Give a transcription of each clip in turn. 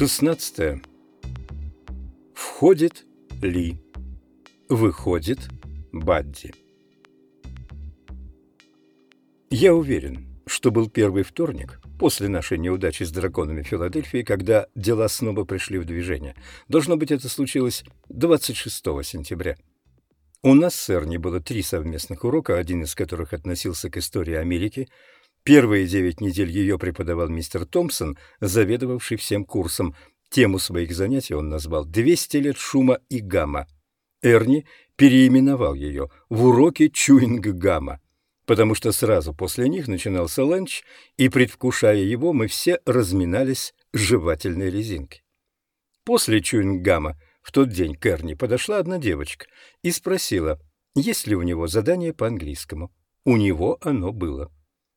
16. Входит Ли. Выходит Бадди. Я уверен, что был первый вторник после нашей неудачи с драконами Филадельфии, когда дела снова пришли в движение. Должно быть, это случилось 26 сентября. У нас с Эрни было три совместных урока, один из которых относился к истории Америки. Первые девять недель ее преподавал мистер Томпсон, заведовавший всем курсом. Тему своих занятий он назвал «200 лет шума и гамма». Эрни переименовал ее в «Уроки чуинг-гамма», потому что сразу после них начинался ланч, и, предвкушая его, мы все разминались жевательной резинкой. После чуинг-гамма в тот день к Эрни подошла одна девочка и спросила, есть ли у него задание по английскому. У него оно было.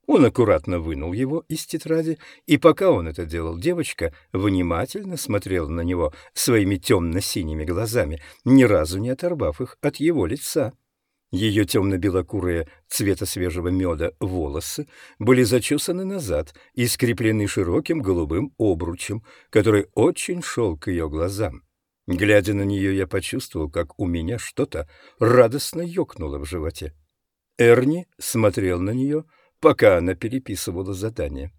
Он аккуратно вынул его из тетради, и пока он это делал, девочка внимательно смотрела на него своими темно-синими глазами, ни разу не оторвав их от его лица. Ее темно-белокурые цвета свежего меда волосы были зачесаны назад и скреплены широким голубым обручем, который очень шел к ее глазам. Глядя на нее, я почувствовал, как у меня что-то радостно ёкнуло в животе. Эрни смотрел на нее, пока она переписывала задание.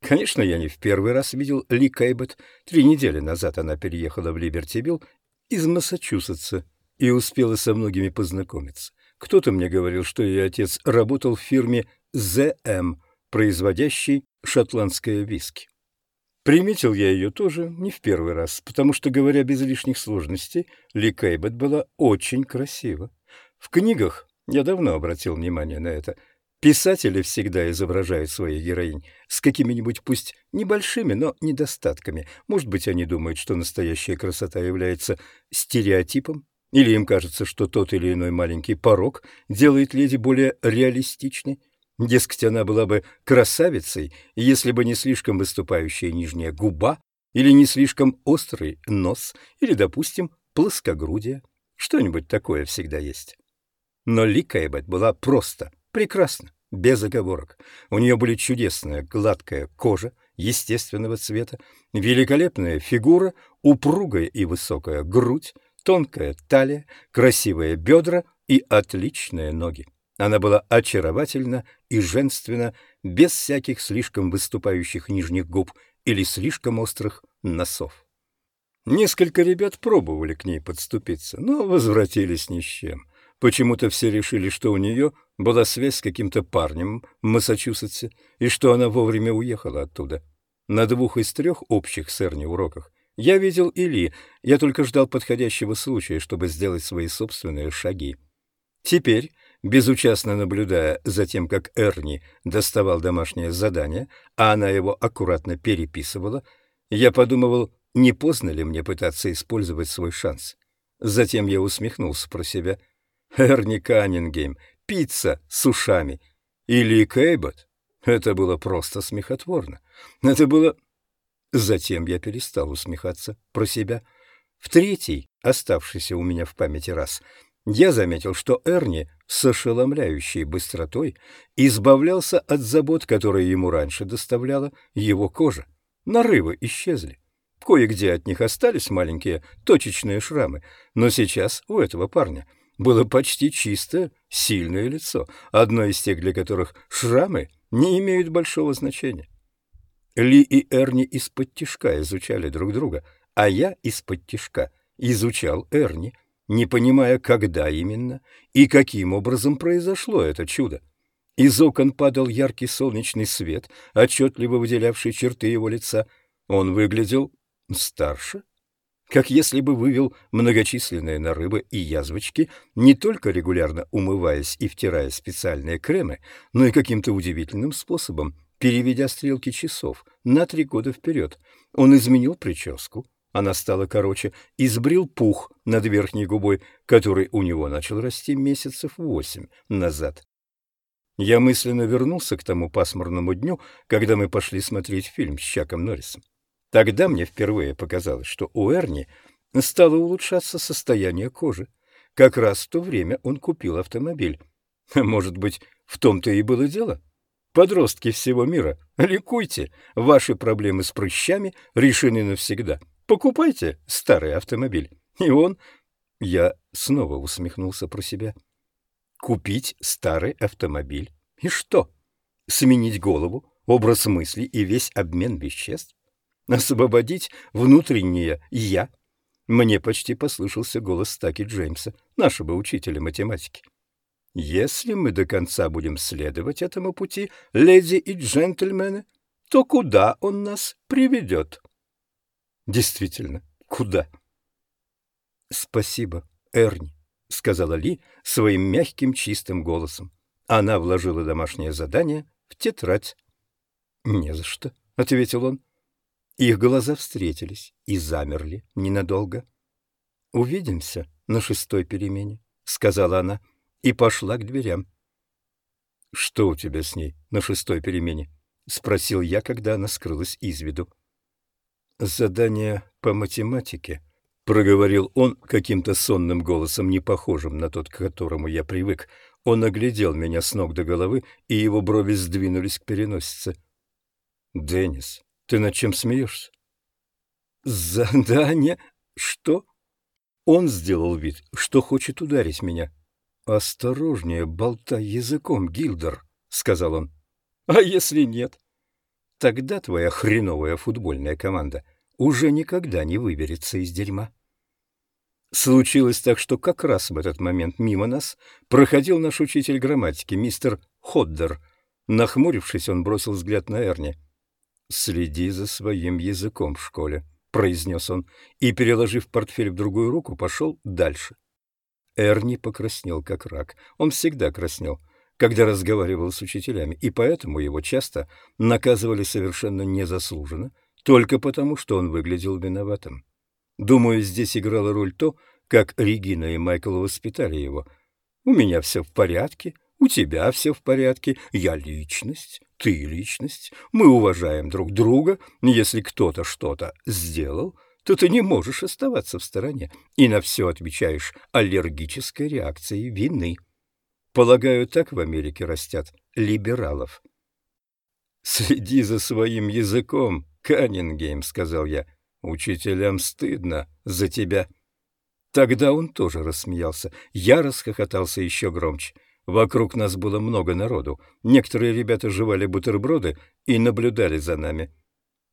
Конечно, я не в первый раз видел Ли Кейбот. Три недели назад она переехала в Либертибилл из Массачусетса и успела со многими познакомиться. Кто-то мне говорил, что ее отец работал в фирме «ЗМ», производящей шотландское виски. Приметил я ее тоже не в первый раз, потому что, говоря без лишних сложностей, Ли Кейбот была очень красива. В книгах, я давно обратил внимание на это, писатели всегда изображают своих героинь с какими-нибудь пусть небольшими, но недостатками. Может быть, они думают, что настоящая красота является стереотипом, или им кажется, что тот или иной маленький порог делает леди более реалистичной. Дескать, она была бы красавицей, если бы не слишком выступающая нижняя губа или не слишком острый нос, или, допустим, плоскогрудие. Что-нибудь такое всегда есть. Но Ли Кэббет была просто прекрасна, без оговорок. У нее были чудесная гладкая кожа, естественного цвета, великолепная фигура, упругая и высокая грудь, тонкая талия, красивые бедра и отличные ноги. Она была очаровательна и женственна, без всяких слишком выступающих нижних губ или слишком острых носов. Несколько ребят пробовали к ней подступиться, но возвратились ни с чем. Почему-то все решили, что у нее была связь с каким-то парнем в Массачусетсе и что она вовремя уехала оттуда. На двух из трех общих с Эрни уроках я видел Или, я только ждал подходящего случая, чтобы сделать свои собственные шаги. Теперь безучастно наблюдая за тем, как Эрни доставал домашнее задание, а она его аккуратно переписывала, я подумывал, не поздно ли мне пытаться использовать свой шанс. Затем я усмехнулся про себя. Эрни Каннингейм, пицца с ушами. Или Кейбот. Это было просто смехотворно. Это было... Затем я перестал усмехаться про себя. В третий, оставшийся у меня в памяти раз, я заметил, что Эрни с ошеломляющей быстротой избавлялся от забот, которые ему раньше доставляла его кожа. Нарывы исчезли. Кое-где от них остались маленькие точечные шрамы, но сейчас у этого парня было почти чистое, сильное лицо, одно из тех, для которых шрамы не имеют большого значения. Ли и Эрни из-под тишка изучали друг друга, а я из-под тишка изучал Эрни — не понимая, когда именно и каким образом произошло это чудо. Из окон падал яркий солнечный свет, отчетливо выделявший черты его лица. Он выглядел старше, как если бы вывел многочисленные нарыбы и язвочки, не только регулярно умываясь и втирая специальные кремы, но и каким-то удивительным способом, переведя стрелки часов на три года вперед. Он изменил прическу, она стала короче, и сбрил пух над верхней губой, который у него начал расти месяцев восемь назад. Я мысленно вернулся к тому пасмурному дню, когда мы пошли смотреть фильм с Чаком Норрисом. Тогда мне впервые показалось, что у Эрни стало улучшаться состояние кожи. Как раз в то время он купил автомобиль. Может быть, в том-то и было дело? Подростки всего мира, ликуйте, ваши проблемы с прыщами решены навсегда. Покупайте старый автомобиль. И он... Я снова усмехнулся про себя. Купить старый автомобиль. И что? Сменить голову, образ мысли и весь обмен веществ? Освободить внутреннее «я»? Мне почти послышался голос Таки Джеймса, нашего учителя математики. Если мы до конца будем следовать этому пути, леди и джентльмены, то куда он нас приведет? Действительно, куда? Спасибо, Эрни, сказала Ли своим мягким чистым голосом. Она вложила домашнее задание в тетрадь. Не за что, ответил он. Их глаза встретились и замерли ненадолго. Увидимся на шестой перемене, сказала она и пошла к дверям. Что у тебя с ней на шестой перемене? спросил я, когда она скрылась из виду. Задание по математике, проговорил он каким-то сонным голосом, не похожим на тот, к которому я привык. Он оглядел меня с ног до головы, и его брови сдвинулись к переносице. Деннис, ты над чем смеешься? Задание? Что? Он сделал вид, что хочет ударить меня. Осторожнее, болтай языком, Гилдер, сказал он. А если нет? тогда твоя хреновая футбольная команда уже никогда не выберется из дерьма. Случилось так, что как раз в этот момент мимо нас проходил наш учитель грамматики, мистер Ходдер. Нахмурившись, он бросил взгляд на Эрни. «Следи за своим языком в школе», — произнес он, и, переложив портфель в другую руку, пошел дальше. Эрни покраснел, как рак. Он всегда краснел — когда разговаривал с учителями, и поэтому его часто наказывали совершенно незаслуженно, только потому, что он выглядел виноватым. Думаю, здесь играла роль то, как Регина и Майкл воспитали его. «У меня все в порядке», у тебя все в порядке, я личность, ты личность, мы уважаем друг друга, если кто-то что-то сделал, то ты не можешь оставаться в стороне и на все отвечаешь аллергической реакцией вины. Полагаю, так в Америке растят либералов. «Следи за своим языком, Каннингейм», — сказал я. «Учителям стыдно за тебя». Тогда он тоже рассмеялся. Я расхохотался еще громче. Вокруг нас было много народу. Некоторые ребята жевали бутерброды и наблюдали за нами.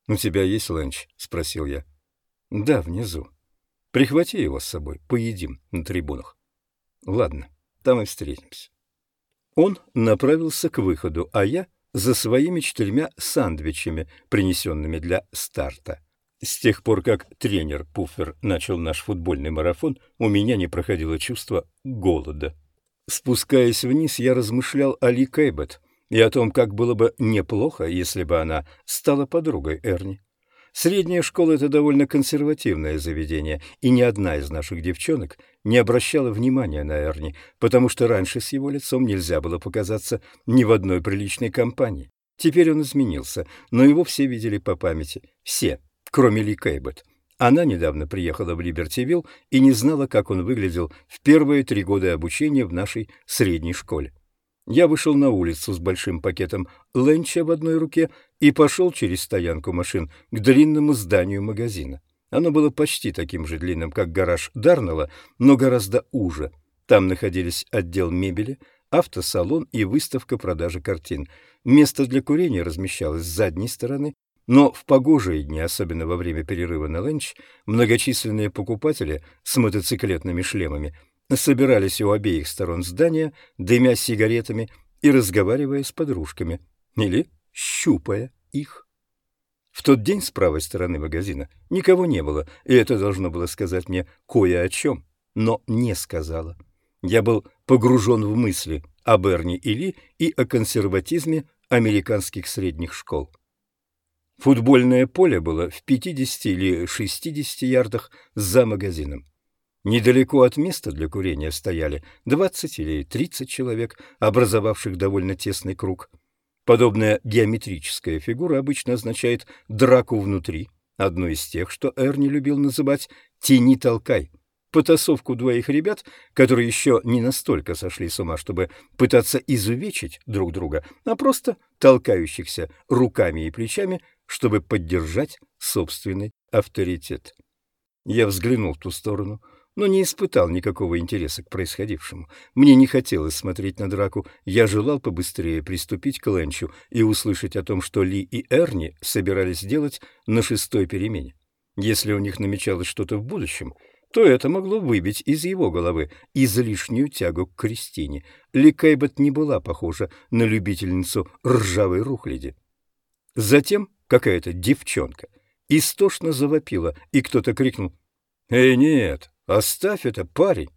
«У тебя есть ланч?» — спросил я. «Да, внизу. Прихвати его с собой, поедим на трибунах». «Ладно, там и встретимся». Он направился к выходу, а я за своими четырьмя сандвичами, принесенными для старта. С тех пор, как тренер Пуффер начал наш футбольный марафон, у меня не проходило чувство голода. Спускаясь вниз, я размышлял о Ли Кейбет и о том, как было бы неплохо, если бы она стала подругой Эрни. Средняя школа — это довольно консервативное заведение, и ни одна из наших девчонок не обращала внимания на Эрни, потому что раньше с его лицом нельзя было показаться ни в одной приличной компании. Теперь он изменился, но его все видели по памяти. Все, кроме Ли Кейбет. Она недавно приехала в Либертивилл и не знала, как он выглядел в первые три года обучения в нашей средней школе. Я вышел на улицу с большим пакетом ленча в одной руке и пошел через стоянку машин к длинному зданию магазина. Оно было почти таким же длинным, как гараж Дарнелла, но гораздо уже. Там находились отдел мебели, автосалон и выставка продажи картин. Место для курения размещалось с задней стороны, но в погожие дни, особенно во время перерыва на ленч, многочисленные покупатели с мотоциклетными шлемами – собирались у обеих сторон здания, дымя сигаретами и разговаривая с подружками, или щупая их. В тот день с правой стороны магазина никого не было, и это должно было сказать мне кое о чем, но не сказала. Я был погружен в мысли о Берни и Ли и о консерватизме американских средних школ. Футбольное поле было в 50 или 60 ярдах за магазином. Недалеко от места для курения стояли 20 или 30 человек, образовавших довольно тесный круг. Подобная геометрическая фигура обычно означает драку внутри, одну из тех, что Эрни любил называть «тяни-толкай». потасовку двоих ребят, которые еще не настолько сошли с ума, чтобы пытаться изувечить друг друга, а просто толкающихся руками и плечами, чтобы поддержать собственный авторитет. Я взглянул в ту сторону, но не испытал никакого интереса к происходившему. Мне не хотелось смотреть на драку, я желал побыстрее приступить к ленчу и услышать о том, что Ли и Эрни собирались делать на шестой перемене. Если у них намечалось что-то в будущем, то это могло выбить из его головы излишнюю тягу к Кристине. Ли Кейбот не была похожа на любительницу ржавой рухляди. Затем какая-то девчонка истошно завопила, и кто-то крикнул «Эй, нет, оставь это, парень!»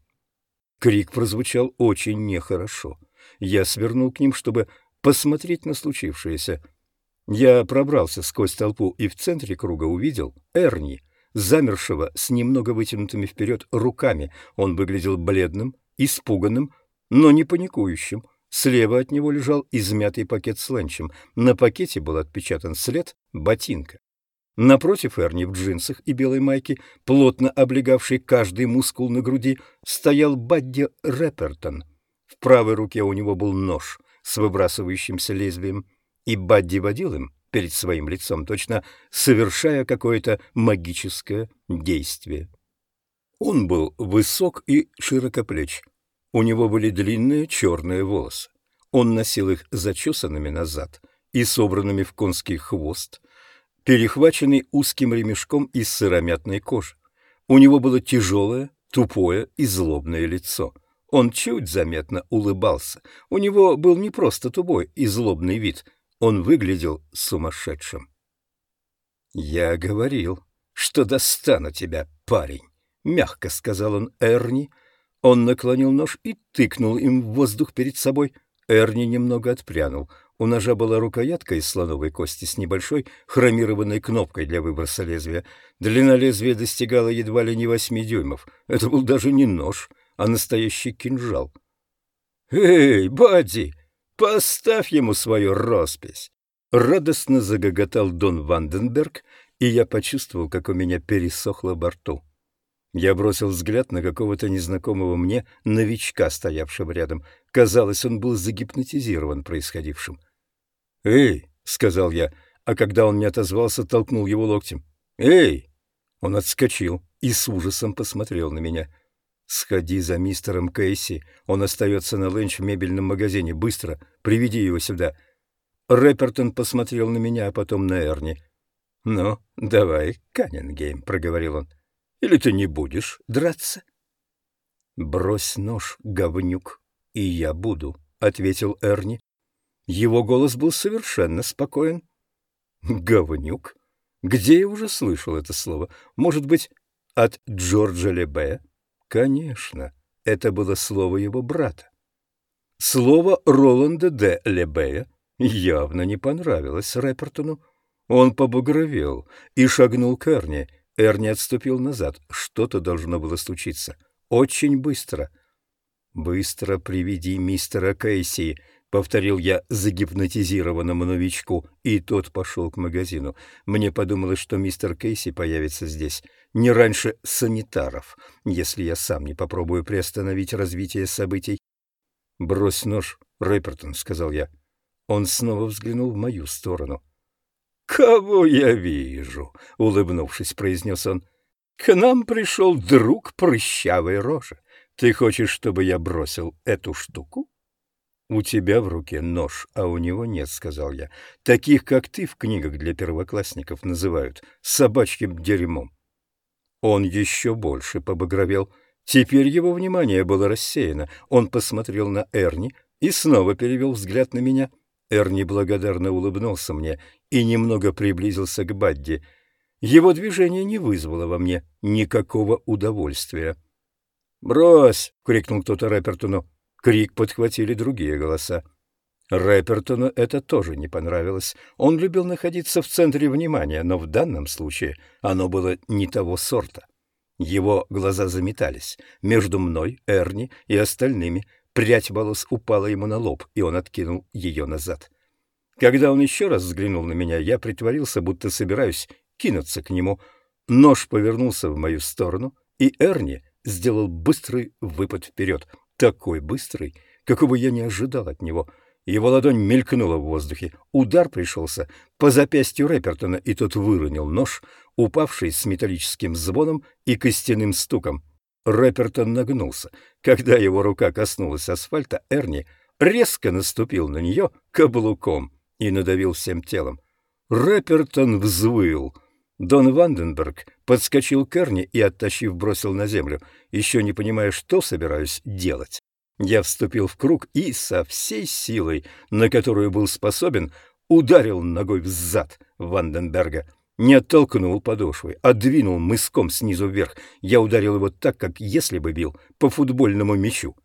Крик прозвучал очень нехорошо. Я свернул к ним, чтобы посмотреть на случившееся. Я пробрался сквозь толпу и в центре круга увидел Эрни, замершего с немного вытянутыми вперед руками. Он выглядел бледным, испуганным, но не паникующим. Слева от него лежал измятый пакет с ленчем. На пакете был отпечатан след ботинка. Напротив Эрни в джинсах и белой майке, плотно облегавший каждый мускул на груди, стоял Бадди Рэпертон. В правой руке у него был нож с выбрасывающимся лезвием и Бадди водил им перед своим лицом, точно совершая какое-то магическое действие. Он был высок и широкоплеч. У него были длинные черные волосы. Он носил их зачесанными назад и собранными в конский хвост, перехваченный узким ремешком из сыромятной кожи. У него было тяжелое, тупое и злобное лицо. Он чуть заметно улыбался. У него был не просто тупой и злобный вид, он выглядел сумасшедшим. «Я говорил, что достану тебя, парень», — мягко сказал он Эрни. Он наклонил нож и тыкнул им в воздух перед собой. Эрни немного отпрянул. У ножа была рукоятка из слоновой кости с небольшой хромированной кнопкой для выброса лезвия. Длина лезвия достигала едва ли не восьми дюймов. Это был даже не нож, а настоящий кинжал. «Эй, Бадди!» Поставь ему свою роспись. Радостно загоготал Дон Ванденберг, и я почувствовал, как у меня пересохло во рту. Я бросил взгляд на какого-то незнакомого мне новичка, стоявшего рядом. Казалось, он был загипнотизирован происходившим. «Эй!» — сказал я, а когда он не отозвался, толкнул его локтем. «Эй!» Он отскочил и с ужасом посмотрел на меня — «Сходи за мистером Кейси. Он остается на ленч в мебельном магазине. Быстро. Приведи его сюда». Рэпертон посмотрел на меня, а потом на Эрни. «Ну, давай, Каннингейм», — проговорил он. «Или ты не будешь драться?» «Брось нож, говнюк, и я буду», — ответил Эрни. Его голос был совершенно спокоен. «Говнюк? Где я уже слышал это слово? Может быть, от Джорджа Лебе?» Конечно, это было слово его брата. Слово Роланда де Лебея явно не понравилось Рэпертону. Он побагровел и шагнул к Эрни. Эрни отступил назад. Что-то должно было случиться. Очень быстро. «Быстро приведи мистера Кейси», — повторил я загипнотизированному новичку, и тот пошел к магазину. Мне подумалось, что мистер Кейси появится здесь не раньше санитаров, если я сам не попробую приостановить развитие событий. «Брось нож, Рэпертон», — сказал я. Он снова взглянул в мою сторону. «Кого я вижу?» — улыбнувшись, произнес он. «К нам пришел друг прыщавой рожи. Ты хочешь, чтобы я бросил эту штуку?» «У тебя в руке нож, а у него нет», — сказал я. «Таких, как ты, в книгах для первоклассников называют собачьим дерьмом». Он еще больше побагровел. Теперь его внимание было рассеяно. Он посмотрел на Эрни и снова перевел взгляд на меня. Эрни благодарно улыбнулся мне и немного приблизился к Бадди. Его движение не вызвало во мне никакого удовольствия. «Брось!» — крикнул кто-то Рэпертону. Крик подхватили другие голоса. Рэпертону это тоже не понравилось. Он любил находиться в центре внимания, но в данном случае оно было не того сорта. Его глаза заметались. Между мной, Эрни и остальными прядь волос упала ему на лоб, и он откинул ее назад. Когда он еще раз взглянул на меня, я притворился, будто собираюсь кинуться к нему. Нож повернулся в мою сторону, и Эрни сделал быстрый выпад вперед. Такой быстрый, какого я не ожидал от него. Его ладонь мелькнула в воздухе. Удар пришелся по запястью Рэпертона, и тот выронил нож, упавший с металлическим звоном и костяным стуком. Рэпертон нагнулся. Когда его рука коснулась асфальта, Эрни резко наступил на нее каблуком и надавил всем телом. Рэпертон взвыл. Дон Ванденберг подскочил к Эрни и, оттащив, бросил на землю, еще не понимая, что собираюсь делать. Я вступил в круг и со всей силой, на которую был способен, ударил ногой в зад Ванденберга. Не оттолкнул подошвой, а двинул мыском снизу вверх. Я ударил его так, как если бы бил по футбольному мячу.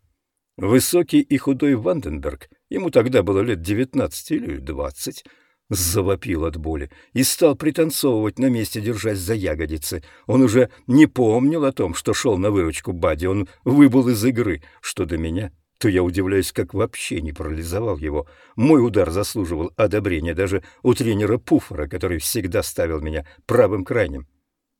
Высокий и худой Ванденберг, ему тогда было лет девятнадцать или двадцать, завопил от боли и стал пританцовывать на месте, держась за ягодицы. Он уже не помнил о том, что шел на выручку Бади, он выбыл из игры. Что до меня, то я удивляюсь, как вообще не парализовал его. Мой удар заслуживал одобрения даже у тренера Пуффера, который всегда ставил меня правым крайним.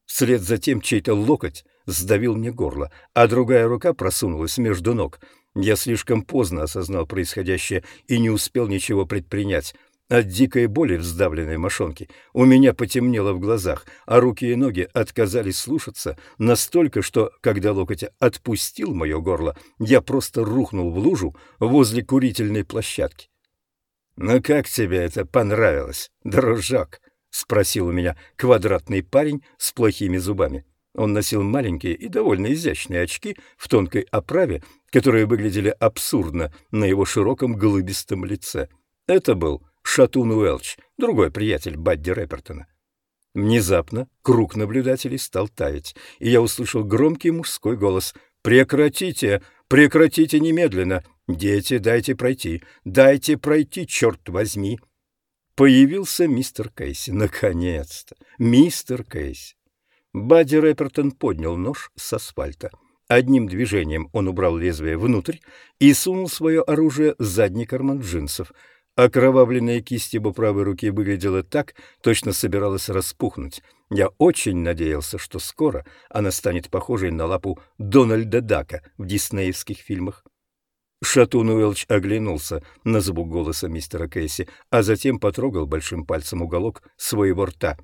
Вслед за тем чей-то локоть сдавил мне горло, а другая рука просунулась между ног. Я слишком поздно осознал происходящее и не успел ничего предпринять. От дикой боли в сдавленной мошонке у меня потемнело в глазах, а руки и ноги отказались слушаться настолько, что, когда локоть отпустил мое горло, я просто рухнул в лужу возле курительной площадки. «Ну как тебе это понравилось, дружок?» — спросил у меня квадратный парень с плохими зубами. Он носил маленькие и довольно изящные очки в тонкой оправе, которые выглядели абсурдно на его широком голубистом лице. Это был Шатун Уэлч, другой приятель Бадди Рэпертона. Внезапно круг наблюдателей стал таять, и я услышал громкий мужской голос «Прекратите! Прекратите немедленно! Дети, дайте пройти! Дайте пройти, черт возьми!» Появился мистер Кейси. Наконец-то! Мистер Кейси! Бадди Рэпертон поднял нож с асфальта. Одним движением он убрал лезвие внутрь и сунул свое оружие в задний карман джинсов — Окровавленная кисть его правой руки выглядела так, точно собиралась распухнуть. Я очень надеялся, что скоро она станет похожей на лапу Дональда Дака в диснеевских фильмах. Шатун Уэлч оглянулся на звук голоса мистера Кейси, а затем потрогал большим пальцем уголок своего рта.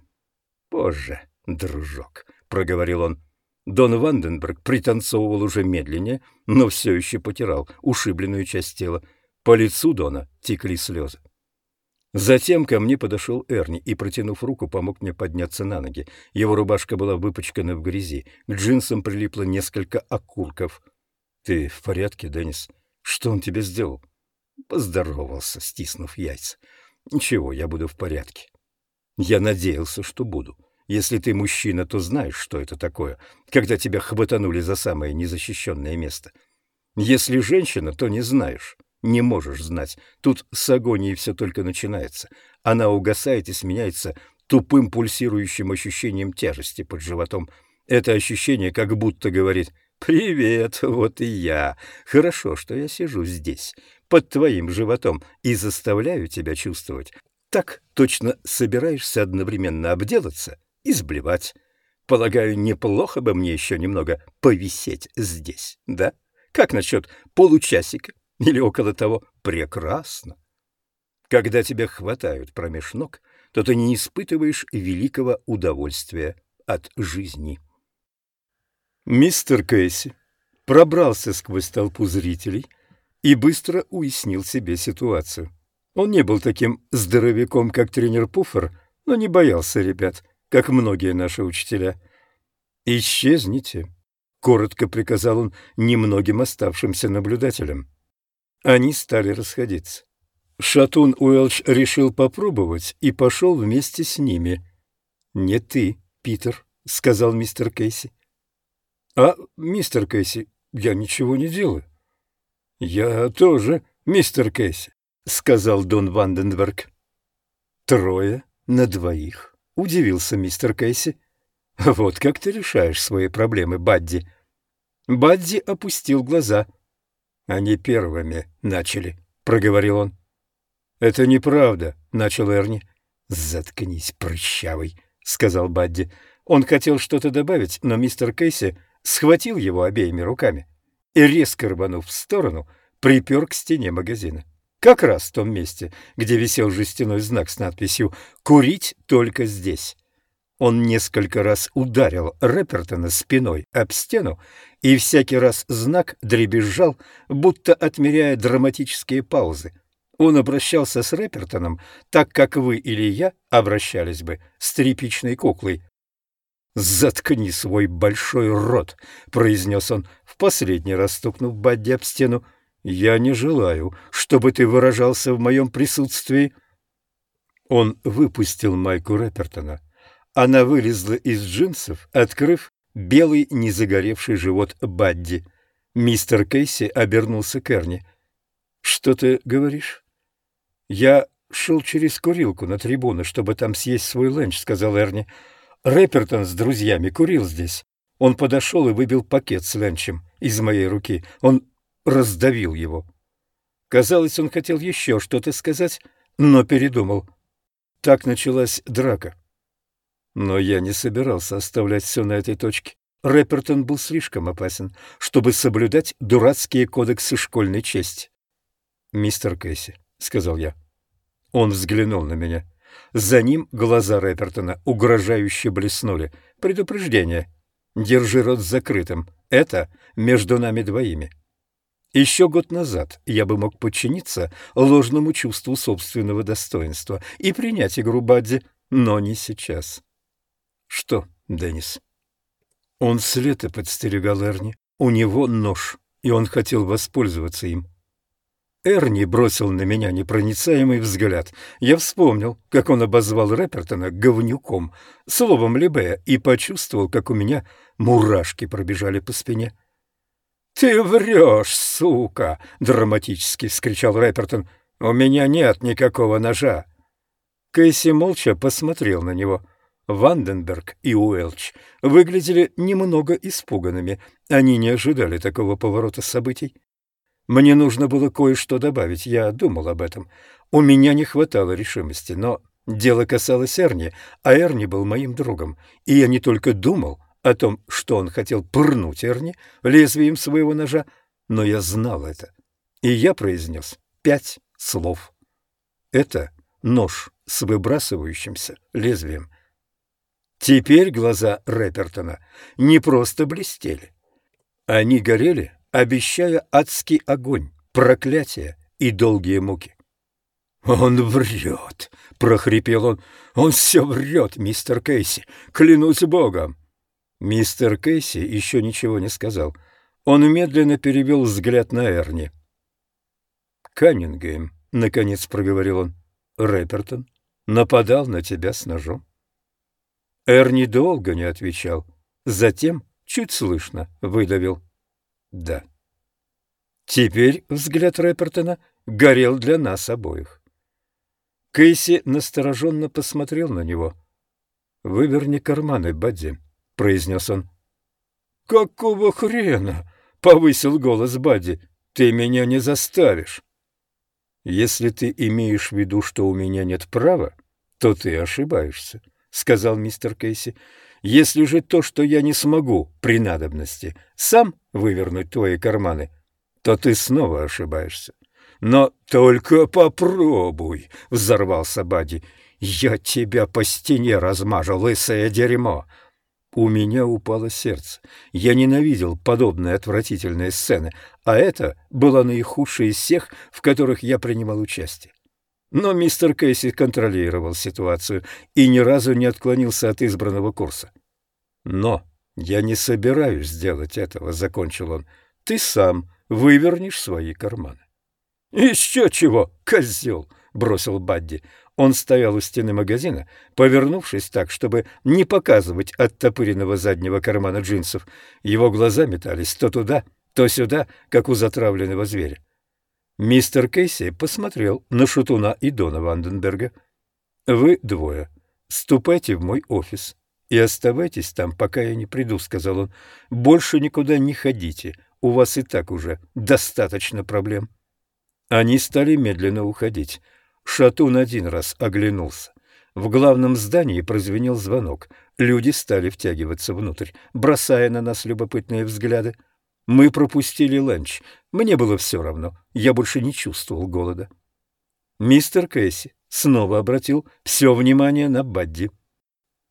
«Позже, дружок», — проговорил он. Дон Ванденберг пританцовывал уже медленнее, но все еще потирал ушибленную часть тела. По лицу Дона текли слезы. Затем ко мне подошел Эрни и, протянув руку, помог мне подняться на ноги. Его рубашка была выпачкана в грязи, к джинсам прилипло несколько окурков. — Ты в порядке, Деннис? Что он тебе сделал? Поздоровался, стиснув яйца. — Ничего, я буду в порядке. Я надеялся, что буду. Если ты мужчина, то знаешь, что это такое, когда тебя хватанули за самое незащищенное место. Если женщина, то не знаешь не можешь знать. Тут с агонией все только начинается. Она угасает и сменяется тупым пульсирующим ощущением тяжести под животом. Это ощущение как будто говорит «Привет, вот и я. Хорошо, что я сижу здесь, под твоим животом, и заставляю тебя чувствовать. Так точно собираешься одновременно обделаться и сблевать. Полагаю, неплохо бы мне еще немного повисеть здесь, да? Как насчет получасика или около того прекрасно. Когда тебя хватают промеж ног, то ты не испытываешь великого удовольствия от жизни. Мистер Кейси пробрался сквозь толпу зрителей и быстро уяснил себе ситуацию. Он не был таким здоровяком, как тренер Пуффер, но не боялся ребят, как многие наши учителя. «Исчезните», — коротко приказал он немногим оставшимся наблюдателям. Они стали расходиться. Шатун Уэлч решил попробовать и пошел вместе с ними. «Не ты, Питер», — сказал мистер Кейси. «А, мистер Кейси, я ничего не делаю». «Я тоже, мистер Кейси», — сказал Дон Ванденберг. «Трое на двоих», — удивился мистер Кейси. «Вот как ты решаешь свои проблемы, Бадди». Бадди опустил глаза — они первыми начали, — проговорил он. — Это неправда, — начал Эрни. — Заткнись, прыщавый, — сказал Бадди. Он хотел что-то добавить, но мистер Кейси схватил его обеими руками и, резко рванув в сторону, припер к стене магазина. Как раз в том месте, где висел жестяной знак с надписью «Курить только здесь». Он несколько раз ударил Рэпертона спиной об стену, и всякий раз знак дребезжал, будто отмеряя драматические паузы. Он обращался с Рэпертоном так, как вы или я обращались бы с тряпичной куклой. «Заткни свой большой рот», — произнес он, в последний раз стукнув Бадди об стену. «Я не желаю, чтобы ты выражался в моем присутствии». Он выпустил майку Рэпертона. Она вылезла из джинсов, открыв белый незагоревший живот Бадди. Мистер Кейси обернулся к Эрни. «Что ты говоришь?» «Я шел через курилку на трибуну, чтобы там съесть свой ленч», — сказал Эрни. «Рэпертон с друзьями курил здесь. Он подошел и выбил пакет с ленчем из моей руки. Он раздавил его. Казалось, он хотел еще что-то сказать, но передумал. Так началась драка. Но я не собирался оставлять все на этой точке. Рэпертон был слишком опасен, чтобы соблюдать дурацкие кодексы школьной чести. «Мистер Кэсси», — сказал я. Он взглянул на меня. За ним глаза Рэпертона угрожающе блеснули. «Предупреждение. Держи рот закрытым. Это между нами двоими». Еще год назад я бы мог подчиниться ложному чувству собственного достоинства и принять игру Бадди, но не сейчас. Что, Деннис? Он с лета подстерегал Эрни. У него нож, и он хотел воспользоваться им. Эрни бросил на меня непроницаемый взгляд. Я вспомнил, как он обозвал Рэпертона говнюком, словом Лебея, и почувствовал, как у меня мурашки пробежали по спине. «Ты врешь, сука!» — драматически вскричал Рэпертон. «У меня нет никакого ножа!» Кэсси молча посмотрел на него. Ванденберг и Уэлч выглядели немного испуганными. Они не ожидали такого поворота событий. Мне нужно было кое-что добавить, я думал об этом. У меня не хватало решимости, но дело касалось Эрни, а Эрни был моим другом, и я не только думал, о том, что он хотел пырнуть Эрни лезвием своего ножа, но я знал это. И я произнес пять слов. Это нож с выбрасывающимся лезвием. Теперь глаза Рэпертона не просто блестели. Они горели, обещая адский огонь, проклятие и долгие муки. «Он врет!» — прохрипел он. «Он все врет, мистер Кейси! Клянусь Богом!» Мистер Кейси еще ничего не сказал. Он медленно перевел взгляд на Эрни. «Каннингем», — наконец проговорил он, — «Рэпертон нападал на тебя с ножом». Эрни долго не отвечал, затем, чуть слышно, выдавил «да». Теперь взгляд Рэпертона горел для нас обоих. Кейси настороженно посмотрел на него. «Выверни карманы, Бадди», произнес он. «Какого хрена?» — повысил голос Бадди. «Ты меня не заставишь». «Если ты имеешь в виду, что у меня нет права, то ты ошибаешься», — сказал мистер Кейси. «Если же то, что я не смогу при надобности сам вывернуть твои карманы, то ты снова ошибаешься». «Но только попробуй!» — взорвался Бадди. «Я тебя по стене размажу, лысое дерьмо! У меня упало сердце. Я ненавидел подобные отвратительные сцены, а это была наихудшая из всех, в которых я принимал участие. Но мистер Кейси контролировал ситуацию и ни разу не отклонился от избранного курса. «Но я не собираюсь сделать этого», — закончил он. «Ты сам вывернешь свои карманы». «Еще чего, козел!» — бросил Бадди. Он стоял у стены магазина, повернувшись так, чтобы не показывать оттопыренного заднего кармана джинсов. Его глаза метались то туда, то сюда, как у затравленного зверя. Мистер Кейси посмотрел на Шутуна и Дона Ванденберга. «Вы двое. Ступайте в мой офис и оставайтесь там, пока я не приду», — сказал он. «Больше никуда не ходите. У вас и так уже достаточно проблем». Они стали медленно уходить. Шатун один раз оглянулся. В главном здании прозвенел звонок. Люди стали втягиваться внутрь, бросая на нас любопытные взгляды. Мы пропустили ланч. Мне было все равно. Я больше не чувствовал голода. Мистер Кэсси снова обратил все внимание на Бадди.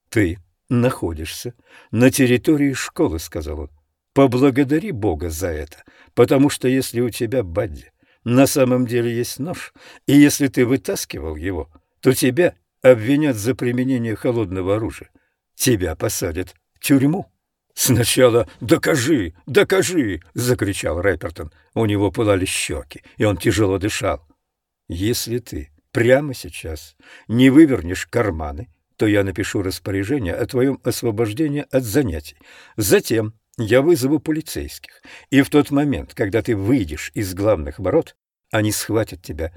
«Ты находишься на территории школы», — сказал он. «Поблагодари Бога за это, потому что если у тебя, Бадди, на самом деле есть нож, и если ты вытаскивал его, то тебя обвинят за применение холодного оружия. Тебя посадят в тюрьму. «Сначала докажи, докажи!» — закричал Рэпертон. У него пылали щеки, и он тяжело дышал. «Если ты прямо сейчас не вывернешь карманы, то я напишу распоряжение о твоем освобождении от занятий. Затем я вызову полицейских, и в тот момент, когда ты выйдешь из главных ворот, они схватят тебя.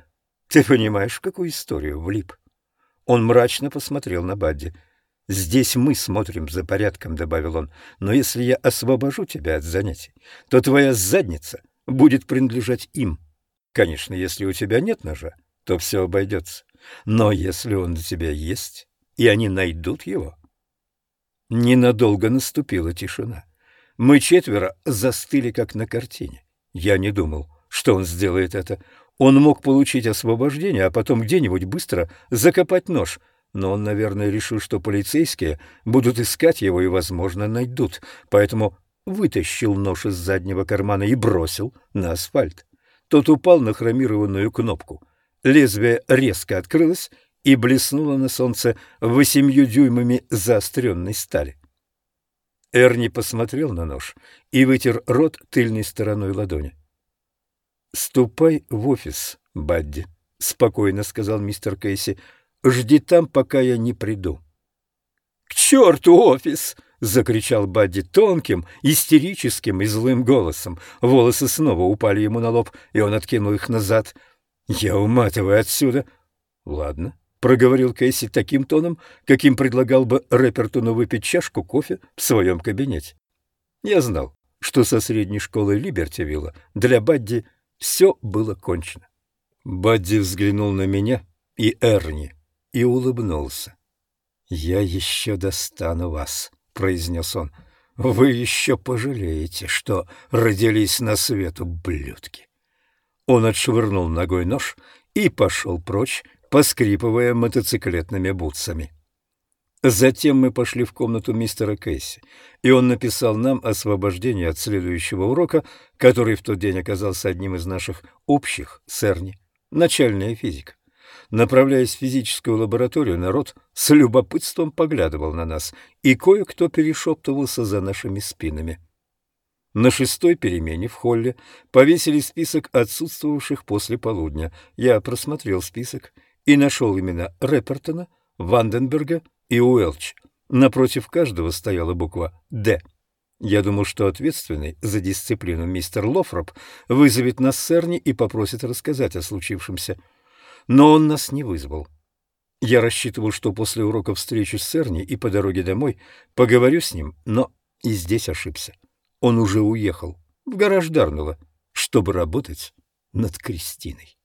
Ты понимаешь, какую историю влип?» Он мрачно посмотрел на Бадди. «Здесь мы смотрим за порядком», — добавил он. «Но если я освобожу тебя от занятий, то твоя задница будет принадлежать им. Конечно, если у тебя нет ножа, то все обойдется. Но если он у тебя есть, и они найдут его...» Ненадолго наступила тишина. Мы четверо застыли, как на картине. Я не думал, что он сделает это. Он мог получить освобождение, а потом где-нибудь быстро закопать нож — но он, наверное, решил, что полицейские будут искать его и, возможно, найдут, поэтому вытащил нож из заднего кармана и бросил на асфальт. Тот упал на хромированную кнопку. Лезвие резко открылось и блеснуло на солнце восемью дюймами заостренной стали. Эрни посмотрел на нож и вытер рот тыльной стороной ладони. «Ступай в офис, Бадди», — спокойно сказал мистер Кейси. Жди там, пока я не приду. — К черту офис! — закричал Бадди тонким, истерическим и злым голосом. Волосы снова упали ему на лоб, и он откинул их назад. — Я уматываю отсюда. — Ладно, — проговорил Кейси таким тоном, каким предлагал бы Рэпертону выпить чашку кофе в своем кабинете. Я знал, что со средней школы Либертивилла для Бадди все было кончено. Бадди взглянул на меня и Эрни и улыбнулся. «Я еще достану вас», — произнес он. «Вы еще пожалеете, что родились на свет ублюдки». Он отшвырнул ногой нож и пошел прочь, поскрипывая мотоциклетными бутсами. Затем мы пошли в комнату мистера Кейси, и он написал нам освобождение от следующего урока, который в тот день оказался одним из наших общих с Эрни, начальная физика. Направляясь в физическую лабораторию, народ с любопытством поглядывал на нас, и кое-кто перешептывался за нашими спинами. На шестой перемене в холле повесили список отсутствовавших после полудня. Я просмотрел список и нашел имена Репертона, Ванденберга и Уэлч. Напротив каждого стояла буква «Д». Я думал, что ответственный за дисциплину мистер Лофроп вызовет нас с Эрни и попросит рассказать о случившемся но он нас не вызвал. Я рассчитывал, что после урока встречусь с Эрни и по дороге домой поговорю с ним, но и здесь ошибся. Он уже уехал в гараж Дарнелла, чтобы работать над Кристиной.